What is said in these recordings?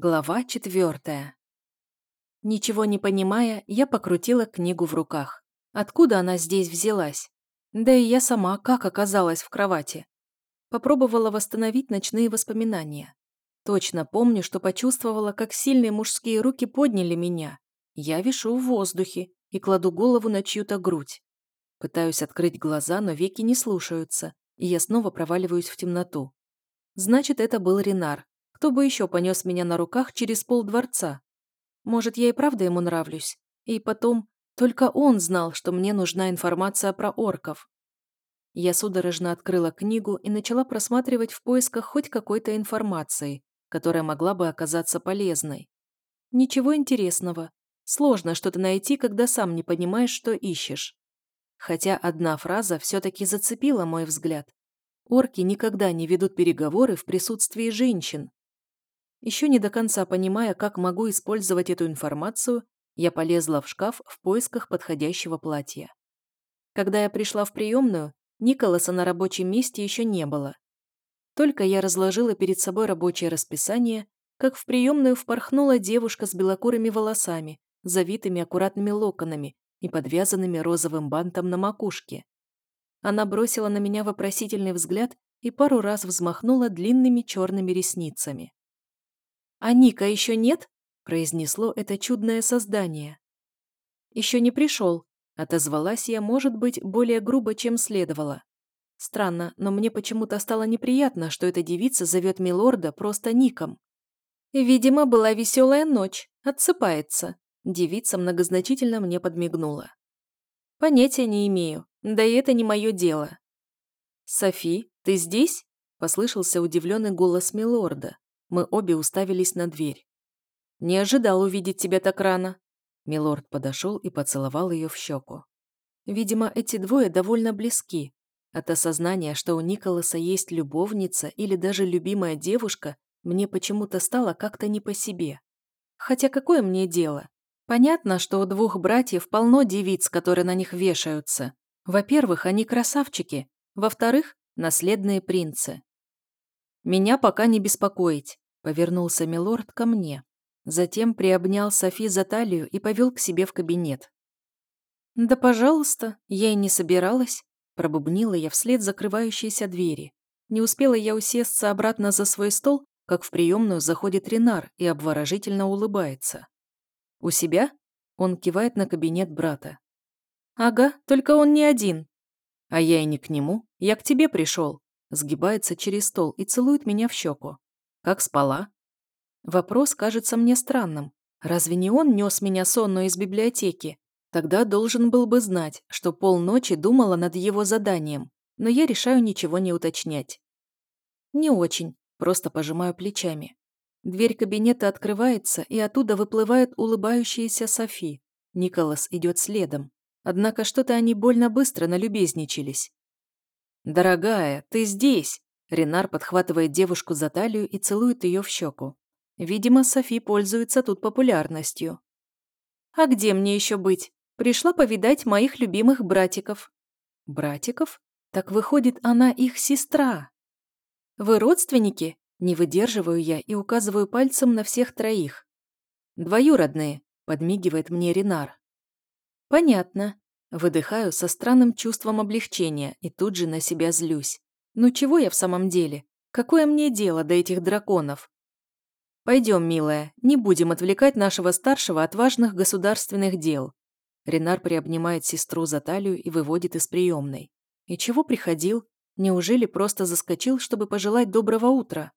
Глава четвертая. Ничего не понимая, я покрутила книгу в руках. Откуда она здесь взялась? Да и я сама как оказалась в кровати? Попробовала восстановить ночные воспоминания. Точно помню, что почувствовала, как сильные мужские руки подняли меня. Я вишу в воздухе и кладу голову на чью-то грудь. Пытаюсь открыть глаза, но веки не слушаются, и я снова проваливаюсь в темноту. Значит, это был Ренар, кто бы еще понес меня на руках через пол дворца? Может, я и правда ему нравлюсь? И потом, только он знал, что мне нужна информация про орков. Я судорожно открыла книгу и начала просматривать в поисках хоть какой-то информации, которая могла бы оказаться полезной. Ничего интересного. Сложно что-то найти, когда сам не понимаешь, что ищешь. Хотя одна фраза все-таки зацепила мой взгляд. Орки никогда не ведут переговоры в присутствии женщин. Еще не до конца понимая, как могу использовать эту информацию, я полезла в шкаф в поисках подходящего платья. Когда я пришла в приемную, Николаса на рабочем месте еще не было. Только я разложила перед собой рабочее расписание, как в приемную впорхнула девушка с белокурыми волосами, завитыми аккуратными локонами и подвязанными розовым бантом на макушке. Она бросила на меня вопросительный взгляд и пару раз взмахнула длинными черными ресницами. «А Ника еще нет?» – произнесло это чудное создание. «Еще не пришел», – отозвалась я, может быть, более грубо, чем следовало. Странно, но мне почему-то стало неприятно, что эта девица зовет Милорда просто Ником. Видимо, была веселая ночь, отсыпается. Девица многозначительно мне подмигнула. Понятия не имею, да и это не мое дело. «Софи, ты здесь?» – послышался удивленный голос Милорда. Мы обе уставились на дверь. «Не ожидал увидеть тебя так рано». Милорд подошел и поцеловал ее в щеку. Видимо, эти двое довольно близки. От осознания, что у Николаса есть любовница или даже любимая девушка, мне почему-то стало как-то не по себе. Хотя какое мне дело? Понятно, что у двух братьев полно девиц, которые на них вешаются. Во-первых, они красавчики. Во-вторых, наследные принцы. «Меня пока не беспокоить», — повернулся Милорд ко мне. Затем приобнял Софи за талию и повел к себе в кабинет. «Да, пожалуйста, я и не собиралась», — пробубнила я вслед закрывающейся двери. Не успела я усесться обратно за свой стол, как в приемную заходит Ренар и обворожительно улыбается. «У себя?» — он кивает на кабинет брата. «Ага, только он не один». «А я и не к нему, я к тебе пришел», Сгибается через стол и целует меня в щеку. Как спала? Вопрос кажется мне странным. Разве не он нес меня сонную из библиотеки? Тогда должен был бы знать, что полночи думала над его заданием, но я решаю ничего не уточнять. Не очень, просто пожимаю плечами. Дверь кабинета открывается, и оттуда выплывает улыбающаяся Софи. Николас идет следом. Однако что-то они больно быстро налюбезничались. «Дорогая, ты здесь!» Ренар подхватывает девушку за талию и целует ее в щеку. Видимо, Софи пользуется тут популярностью. «А где мне еще быть? Пришла повидать моих любимых братиков». «Братиков? Так выходит, она их сестра». «Вы родственники?» Не выдерживаю я и указываю пальцем на всех троих. «Двоюродные», — подмигивает мне Ренар. «Понятно. Выдыхаю со странным чувством облегчения и тут же на себя злюсь. Ну чего я в самом деле? Какое мне дело до этих драконов? Пойдем, милая, не будем отвлекать нашего старшего от важных государственных дел. Ренар приобнимает сестру за талию и выводит из приемной. И чего приходил? Неужели просто заскочил, чтобы пожелать доброго утра?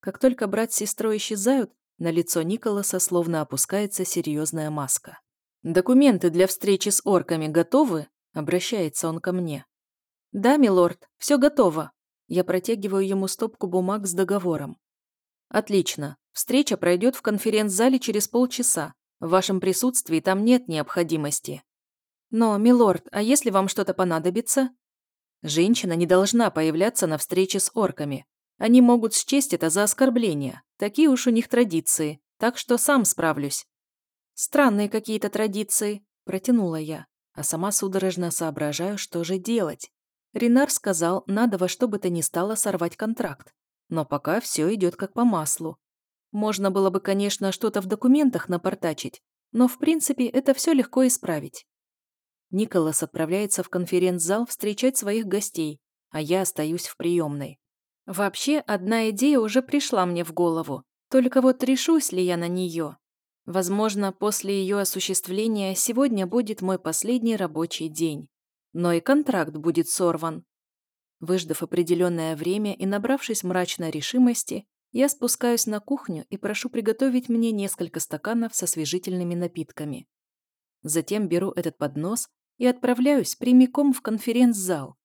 Как только брат с сестрой исчезают, на лицо Николаса словно опускается серьезная маска. «Документы для встречи с орками готовы?» – обращается он ко мне. «Да, милорд, все готово». Я протягиваю ему стопку бумаг с договором. «Отлично. Встреча пройдет в конференц-зале через полчаса. В вашем присутствии там нет необходимости». «Но, милорд, а если вам что-то понадобится?» «Женщина не должна появляться на встрече с орками. Они могут счесть это за оскорбление. Такие уж у них традиции. Так что сам справлюсь. «Странные какие-то традиции», – протянула я, а сама судорожно соображаю, что же делать. Ренар сказал, надо во что бы то ни стало сорвать контракт. Но пока все идет как по маслу. Можно было бы, конечно, что-то в документах напортачить, но в принципе это все легко исправить. Николас отправляется в конференц-зал встречать своих гостей, а я остаюсь в приемной. Вообще, одна идея уже пришла мне в голову, только вот решусь ли я на нее. Возможно, после ее осуществления сегодня будет мой последний рабочий день. Но и контракт будет сорван. Выждав определенное время и набравшись мрачной решимости, я спускаюсь на кухню и прошу приготовить мне несколько стаканов со освежительными напитками. Затем беру этот поднос и отправляюсь прямиком в конференц-зал.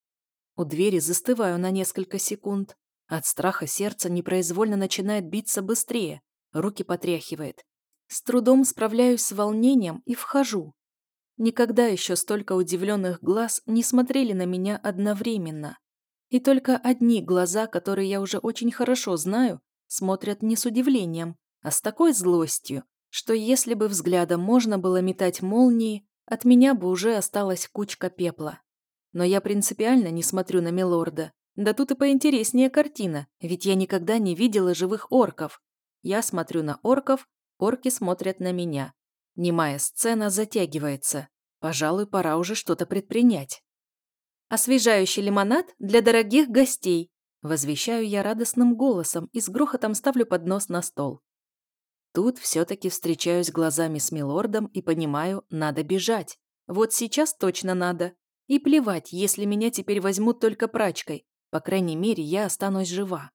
У двери застываю на несколько секунд. От страха сердце непроизвольно начинает биться быстрее, руки потряхивает. С трудом справляюсь с волнением и вхожу. Никогда еще столько удивленных глаз не смотрели на меня одновременно. И только одни глаза, которые я уже очень хорошо знаю, смотрят не с удивлением, а с такой злостью, что если бы взглядом можно было метать молнии, от меня бы уже осталась кучка пепла. Но я принципиально не смотрю на Милорда. Да тут и поинтереснее картина, ведь я никогда не видела живых орков. Я смотрю на орков, орки смотрят на меня. Немая сцена затягивается. Пожалуй, пора уже что-то предпринять. Освежающий лимонад для дорогих гостей, Возвещаю я радостным голосом и с грохотом ставлю поднос на стол. Тут все-таки встречаюсь глазами с милордом и понимаю, надо бежать. Вот сейчас точно надо. И плевать, если меня теперь возьмут только прачкой. По крайней мере, я останусь жива.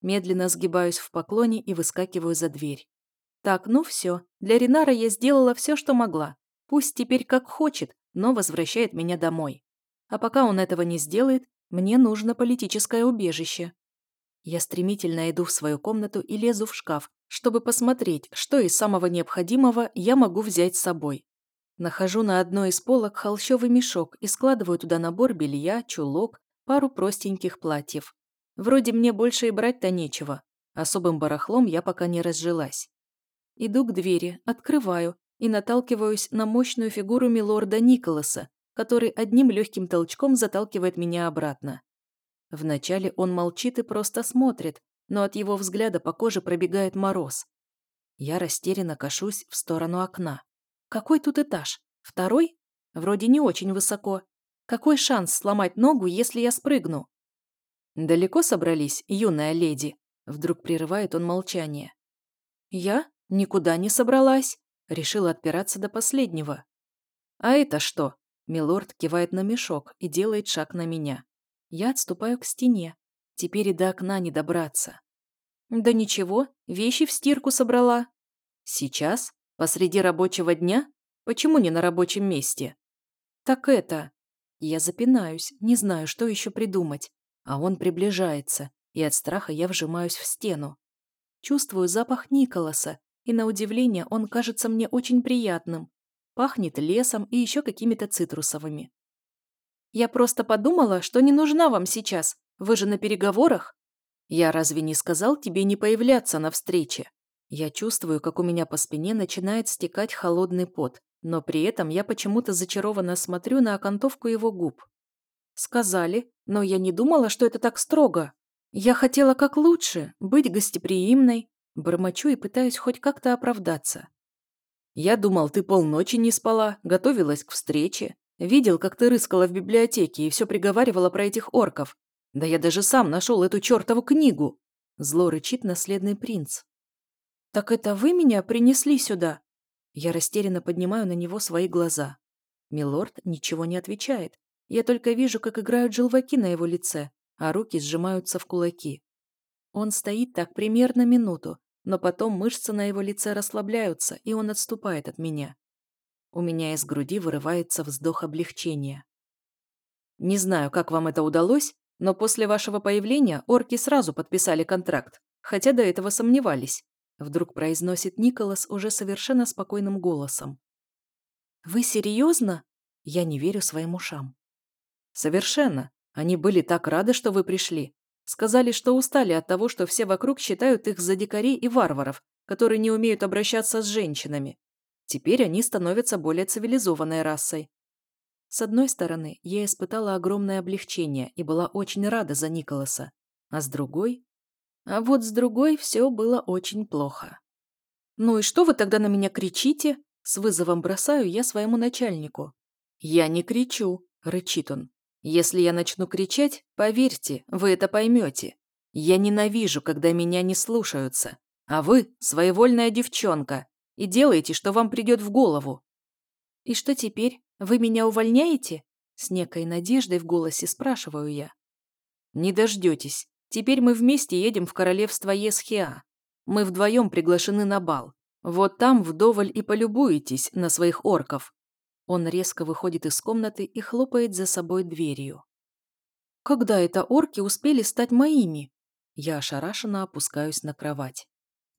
Медленно сгибаюсь в поклоне и выскакиваю за дверь. Так, ну все. Для Ринара я сделала все, что могла. Пусть теперь как хочет, но возвращает меня домой. А пока он этого не сделает, мне нужно политическое убежище. Я стремительно иду в свою комнату и лезу в шкаф, чтобы посмотреть, что из самого необходимого я могу взять с собой. Нахожу на одной из полок холщовый мешок и складываю туда набор белья, чулок, пару простеньких платьев. Вроде мне больше и брать-то нечего. Особым барахлом я пока не разжилась. Иду к двери, открываю и наталкиваюсь на мощную фигуру милорда Николаса, который одним легким толчком заталкивает меня обратно. Вначале он молчит и просто смотрит, но от его взгляда по коже пробегает мороз. Я растерянно кашусь в сторону окна. Какой тут этаж? Второй? Вроде не очень высоко. Какой шанс сломать ногу, если я спрыгну? Далеко собрались, юная леди? Вдруг прерывает он молчание. Я никуда не собралась. Решила отпираться до последнего. А это что? Милорд кивает на мешок и делает шаг на меня. Я отступаю к стене. Теперь и до окна не добраться. Да ничего, вещи в стирку собрала. Сейчас? Посреди рабочего дня? Почему не на рабочем месте? Так это... Я запинаюсь, не знаю, что еще придумать. А он приближается, и от страха я вжимаюсь в стену. Чувствую запах Николаса, и на удивление он кажется мне очень приятным. Пахнет лесом и еще какими-то цитрусовыми. Я просто подумала, что не нужна вам сейчас. Вы же на переговорах. Я разве не сказал тебе не появляться на встрече? Я чувствую, как у меня по спине начинает стекать холодный пот, но при этом я почему-то зачарованно смотрю на окантовку его губ. Сказали, но я не думала, что это так строго. Я хотела как лучше, быть гостеприимной. Бормочу и пытаюсь хоть как-то оправдаться. Я думал, ты полночи не спала, готовилась к встрече. Видел, как ты рыскала в библиотеке и все приговаривала про этих орков. Да я даже сам нашел эту чертову книгу!» Зло рычит наследный принц. «Так это вы меня принесли сюда?» Я растерянно поднимаю на него свои глаза. Милорд ничего не отвечает. Я только вижу, как играют желваки на его лице, а руки сжимаются в кулаки. Он стоит так примерно минуту, но потом мышцы на его лице расслабляются, и он отступает от меня. У меня из груди вырывается вздох облегчения. Не знаю, как вам это удалось, но после вашего появления орки сразу подписали контракт, хотя до этого сомневались. Вдруг произносит Николас уже совершенно спокойным голосом. «Вы серьезно?» Я не верю своим ушам. «Совершенно. Они были так рады, что вы пришли. Сказали, что устали от того, что все вокруг считают их за дикарей и варваров, которые не умеют обращаться с женщинами. Теперь они становятся более цивилизованной расой. С одной стороны, я испытала огромное облегчение и была очень рада за Николаса, а с другой... А вот с другой все было очень плохо. «Ну и что вы тогда на меня кричите?» С вызовом бросаю я своему начальнику. «Я не кричу», — рычит он. «Если я начну кричать, поверьте, вы это поймете. Я ненавижу, когда меня не слушаются. А вы – своевольная девчонка и делаете, что вам придет в голову». «И что теперь? Вы меня увольняете?» С некой надеждой в голосе спрашиваю я. «Не дождетесь. Теперь мы вместе едем в королевство Есхиа. Мы вдвоем приглашены на бал. Вот там вдоволь и полюбуетесь на своих орков». Он резко выходит из комнаты и хлопает за собой дверью. «Когда это орки успели стать моими?» Я ошарашенно опускаюсь на кровать.